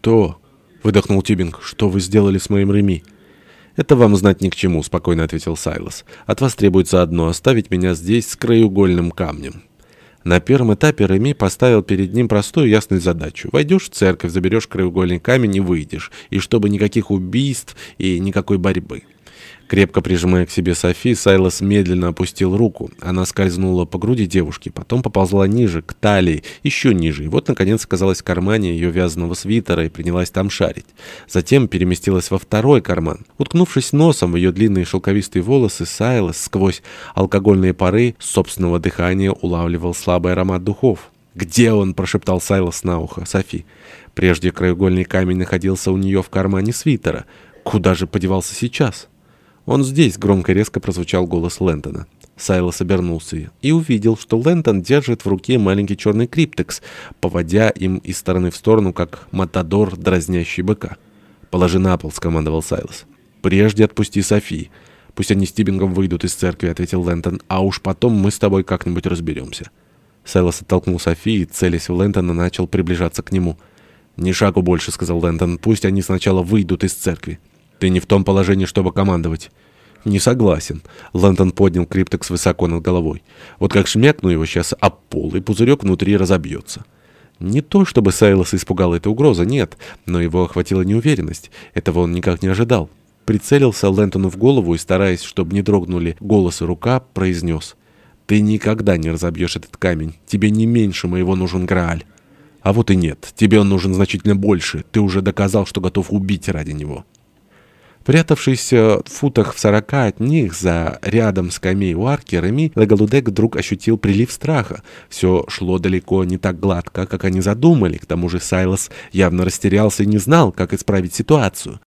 «Что?» — выдохнул Тюбинг. «Что вы сделали с моим Реми?» «Это вам знать ни к чему», — спокойно ответил Сайлос. «От вас требуется одно — оставить меня здесь с краеугольным камнем». На первом этапе Реми поставил перед ним простую ясную задачу. Войдешь в церковь, заберешь краеугольный камень и выйдешь. И чтобы никаких убийств и никакой борьбы. Крепко прижимая к себе Софи, Сайлос медленно опустил руку. Она скользнула по груди девушки, потом поползла ниже, к талии, еще ниже, и вот, наконец, оказалась в кармане ее вязаного свитера и принялась там шарить. Затем переместилась во второй карман. Уткнувшись носом в ее длинные шелковистые волосы, Сайлос сквозь алкогольные пары собственного дыхания улавливал слабый аромат духов. «Где он?» – прошептал Сайлос на ухо Софи. Прежде краеугольный камень находился у нее в кармане свитера. Куда же подевался сейчас? «Он здесь!» — громко резко прозвучал голос Лэнтона. Сайлос обернулся и увидел, что Лэнтон держит в руке маленький черный криптекс, поводя им из стороны в сторону, как матадор, дразнящий быка. «Положи на пол», — скомандовал Сайлос. «Прежде отпусти Софи. Пусть они с Тибингом выйдут из церкви», — ответил Лэнтон. «А уж потом мы с тобой как-нибудь разберемся». Сайлос оттолкнул Софи и, целясь в Лэнтона, начал приближаться к нему. «Ни шагу больше», — сказал Лэнтон. «Пусть они сначала выйдут из церкви». «Ты не в том положении, чтобы командовать». «Не согласен». Лэндон поднял криптекс высоко над головой. «Вот как шмякну его сейчас об пол, и пузырек внутри разобьется». Не то, чтобы Сайлос испугала эта угроза, нет, но его охватила неуверенность. Этого он никак не ожидал. Прицелился Лэнтону в голову и, стараясь, чтобы не дрогнули голос и рука, произнес. «Ты никогда не разобьешь этот камень. Тебе не меньше моего нужен Грааль». «А вот и нет. Тебе он нужен значительно больше. Ты уже доказал, что готов убить ради него». Прятавшийся в футах в сорока от них за рядом скамей у арки Реми, Лагалудек вдруг ощутил прилив страха. Все шло далеко не так гладко, как они задумали. К тому же Сайлос явно растерялся и не знал, как исправить ситуацию.